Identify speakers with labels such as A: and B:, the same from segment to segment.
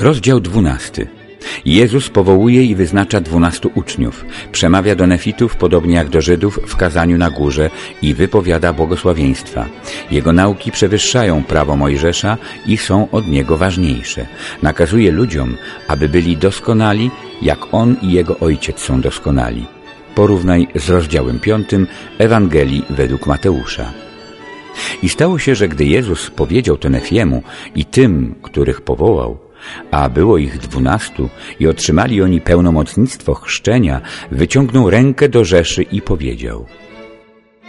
A: Rozdział dwunasty. Jezus powołuje i wyznacza dwunastu uczniów. Przemawia do nefitów, podobnie jak do Żydów, w kazaniu na górze i wypowiada błogosławieństwa. Jego nauki przewyższają prawo Mojżesza i są od niego ważniejsze. Nakazuje ludziom, aby byli doskonali, jak On i Jego Ojciec są doskonali. Porównaj z rozdziałem piątym Ewangelii według Mateusza. I stało się, że gdy Jezus powiedział to Nefiemu i tym, których powołał, a było ich dwunastu i otrzymali oni pełnomocnictwo chrzczenia, wyciągnął rękę do Rzeszy i powiedział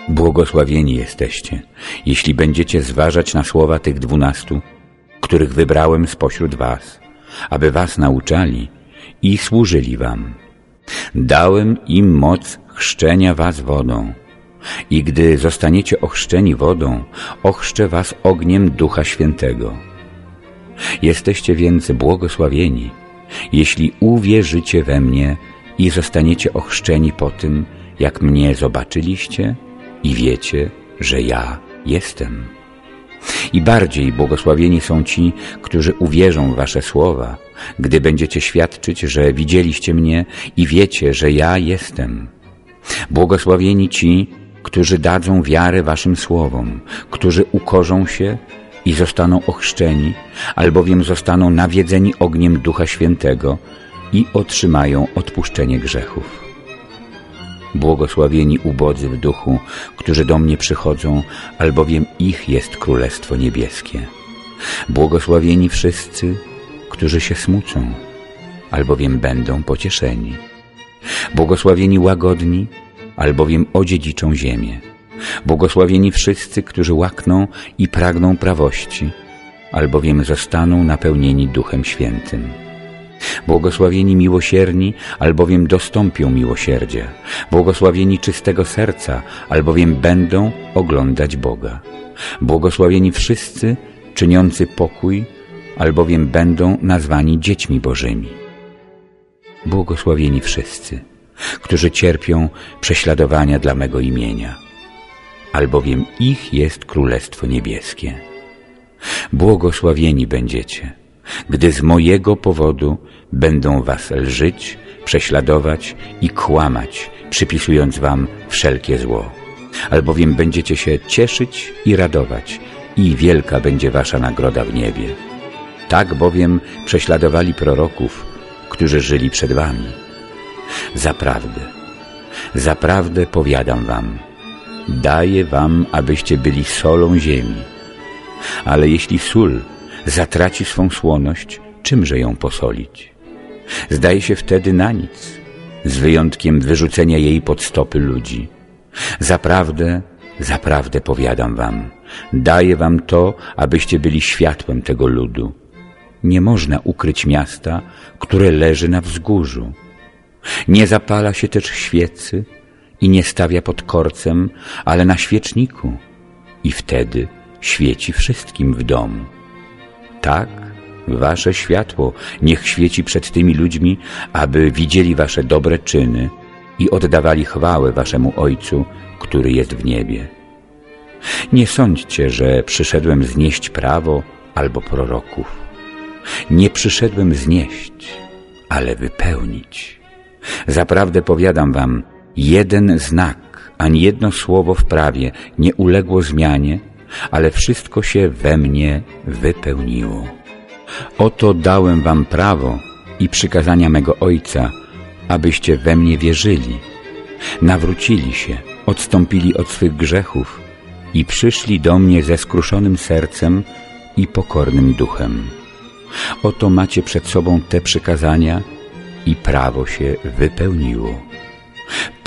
A: Błogosławieni jesteście, jeśli będziecie zważać na słowa tych dwunastu, których wybrałem spośród was, aby was nauczali i służyli wam. Dałem im moc chrzczenia was wodą i gdy zostaniecie ochrzczeni wodą, ochrzczę was ogniem Ducha Świętego. Jesteście więc błogosławieni, jeśli uwierzycie we mnie i zostaniecie ochrzczeni po tym, jak mnie zobaczyliście i wiecie, że ja jestem. I bardziej błogosławieni są ci, którzy uwierzą w wasze słowa, gdy będziecie świadczyć, że widzieliście mnie i wiecie, że ja jestem. Błogosławieni ci, którzy dadzą wiarę waszym słowom, którzy ukorzą się i zostaną ochrzczeni, albowiem zostaną nawiedzeni ogniem Ducha Świętego i otrzymają odpuszczenie grzechów. Błogosławieni ubodzy w duchu, którzy do mnie przychodzą, albowiem ich jest Królestwo Niebieskie. Błogosławieni wszyscy, którzy się smucą, albowiem będą pocieszeni. Błogosławieni łagodni, albowiem odziedziczą ziemię. Błogosławieni wszyscy, którzy łakną i pragną prawości, albowiem zostaną napełnieni Duchem Świętym. Błogosławieni miłosierni, albowiem dostąpią miłosierdzia. Błogosławieni czystego serca, albowiem będą oglądać Boga. Błogosławieni wszyscy, czyniący pokój, albowiem będą nazwani dziećmi Bożymi. Błogosławieni wszyscy, którzy cierpią prześladowania dla mego imienia, albowiem ich jest Królestwo Niebieskie. Błogosławieni będziecie, gdy z mojego powodu będą was lżyć, prześladować i kłamać, przypisując wam wszelkie zło. Albowiem będziecie się cieszyć i radować i wielka będzie wasza nagroda w niebie. Tak bowiem prześladowali proroków, którzy żyli przed wami. Zaprawdę, zaprawdę powiadam wam, daję wam, abyście byli solą ziemi. Ale jeśli sól zatraci swą słoność, czymże ją posolić? Zdaje się wtedy na nic, z wyjątkiem wyrzucenia jej pod stopy ludzi. Zaprawdę, zaprawdę powiadam wam, daję wam to, abyście byli światłem tego ludu. Nie można ukryć miasta, które leży na wzgórzu. Nie zapala się też świecy i nie stawia pod korcem, ale na świeczniku i wtedy świeci wszystkim w domu. Tak, wasze światło niech świeci przed tymi ludźmi, aby widzieli wasze dobre czyny i oddawali chwałę waszemu Ojcu, który jest w niebie. Nie sądźcie, że przyszedłem znieść prawo albo proroków. Nie przyszedłem znieść, ale wypełnić. Zaprawdę powiadam wam, jeden znak, ani jedno słowo w prawie nie uległo zmianie, ale wszystko się we mnie wypełniło. Oto dałem wam prawo i przykazania mego Ojca, abyście we mnie wierzyli, nawrócili się, odstąpili od swych grzechów i przyszli do mnie ze skruszonym sercem i pokornym duchem. Oto macie przed sobą te przykazania i prawo się wypełniło.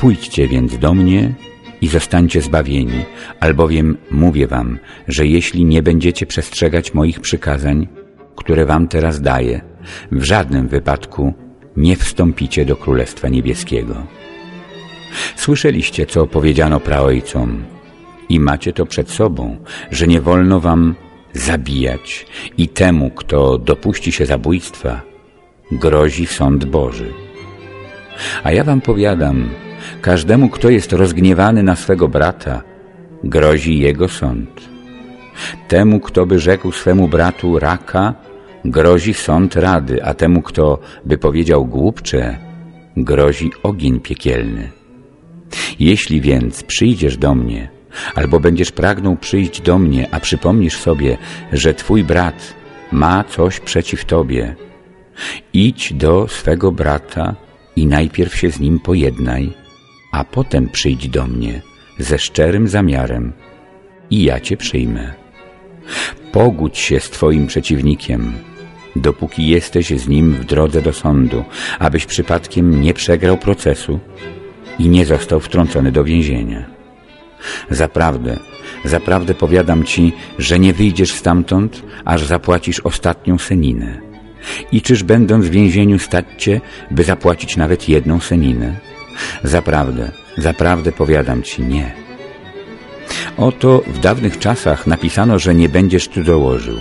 A: Pójdźcie więc do mnie i zostańcie zbawieni, albowiem mówię wam, że jeśli nie będziecie przestrzegać moich przykazań, które wam teraz daję, w żadnym wypadku nie wstąpicie do Królestwa Niebieskiego. Słyszeliście, co powiedziano praojcom i macie to przed sobą, że nie wolno wam zabijać i temu, kto dopuści się zabójstwa, grozi sąd Boży. A ja wam powiadam, każdemu, kto jest rozgniewany na swego brata, grozi jego sąd. Temu, kto by rzekł swemu bratu raka, grozi sąd rady, a temu, kto by powiedział głupcze, grozi ogień piekielny. Jeśli więc przyjdziesz do mnie, albo będziesz pragnął przyjść do mnie, a przypomnisz sobie, że twój brat ma coś przeciw tobie, idź do swego brata i najpierw się z nim pojednaj, a potem przyjdź do mnie ze szczerym zamiarem i ja cię przyjmę. Pogódź się z twoim przeciwnikiem, dopóki jesteś z nim w drodze do sądu, abyś przypadkiem nie przegrał procesu i nie został wtrącony do więzienia. Zaprawdę, zaprawdę powiadam ci, że nie wyjdziesz stamtąd, aż zapłacisz ostatnią seninę. I czyż będąc w więzieniu stać cię, by zapłacić nawet jedną seninę? Zaprawdę, zaprawdę powiadam ci, nie. Oto w dawnych czasach napisano, że nie będziesz cudzołożył.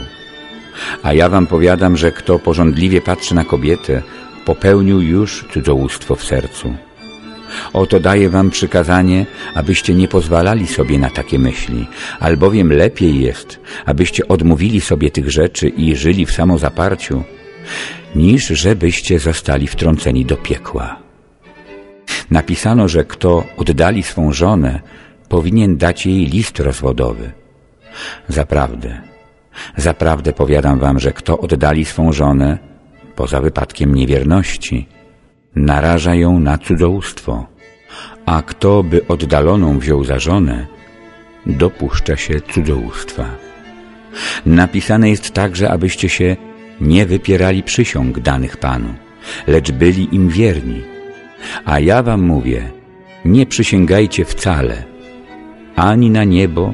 A: A ja wam powiadam, że kto porządliwie patrzy na kobietę, popełnił już cudzołóstwo w sercu. Oto daję wam przykazanie, abyście nie pozwalali sobie na takie myśli, albowiem lepiej jest, abyście odmówili sobie tych rzeczy i żyli w samozaparciu, niż żebyście zostali wtrąceni do piekła. Napisano, że kto oddali swą żonę, powinien dać jej list rozwodowy. Zaprawdę, zaprawdę powiadam wam, że kto oddali swą żonę, poza wypadkiem niewierności, naraża ją na cudzołóstwo, a kto by oddaloną wziął za żonę, dopuszcza się cudzołóstwa. Napisane jest także, abyście się nie wypierali przysiąg danych Panu, lecz byli im wierni. A ja wam mówię, nie przysięgajcie wcale, ani na niebo,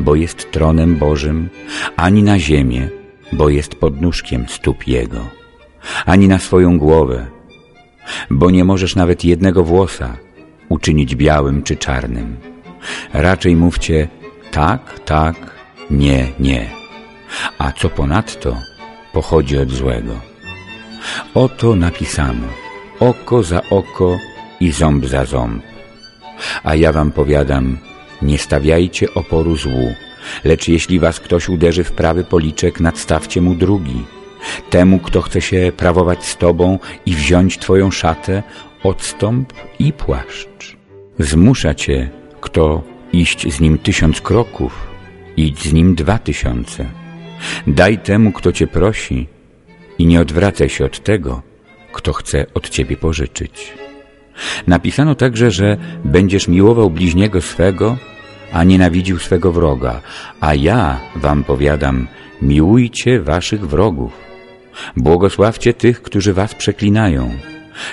A: bo jest tronem Bożym, ani na ziemię, bo jest podnóżkiem stóp Jego, ani na swoją głowę, bo nie możesz nawet jednego włosa uczynić białym czy czarnym. Raczej mówcie tak, tak, nie, nie. A co ponadto pochodzi od złego. Oto napisano oko za oko i ząb za ząb. A ja wam powiadam, nie stawiajcie oporu złu, lecz jeśli was ktoś uderzy w prawy policzek, nadstawcie mu drugi. Temu, kto chce się prawować z tobą i wziąć twoją szatę, odstąp i płaszcz. Zmusza cię, kto iść z nim tysiąc kroków, idź z nim dwa tysiące. Daj temu, kto cię prosi i nie odwracaj się od tego, kto chce od ciebie pożyczyć. Napisano także, że będziesz miłował bliźniego swego, a nienawidził swego wroga, a ja wam powiadam, miłujcie waszych wrogów. Błogosławcie tych, którzy was przeklinają.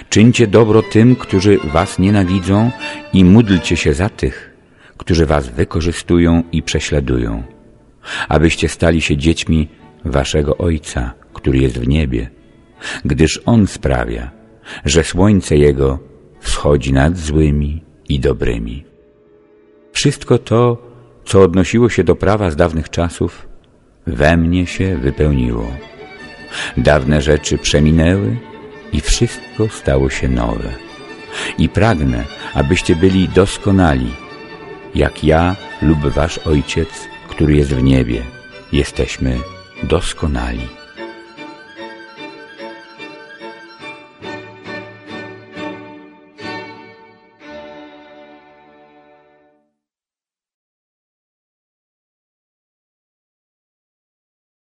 A: Czyńcie dobro tym, którzy was nienawidzą i módlcie się za tych, którzy was wykorzystują i prześladują, abyście stali się dziećmi waszego Ojca, który jest w niebie, gdyż On sprawia, że słońce Jego wschodzi nad złymi i dobrymi. Wszystko to, co odnosiło się do prawa z dawnych czasów, we mnie się wypełniło. Dawne rzeczy przeminęły i wszystko stało się nowe. I pragnę, abyście byli doskonali, jak ja lub wasz Ojciec, który jest w niebie. Jesteśmy doskonali.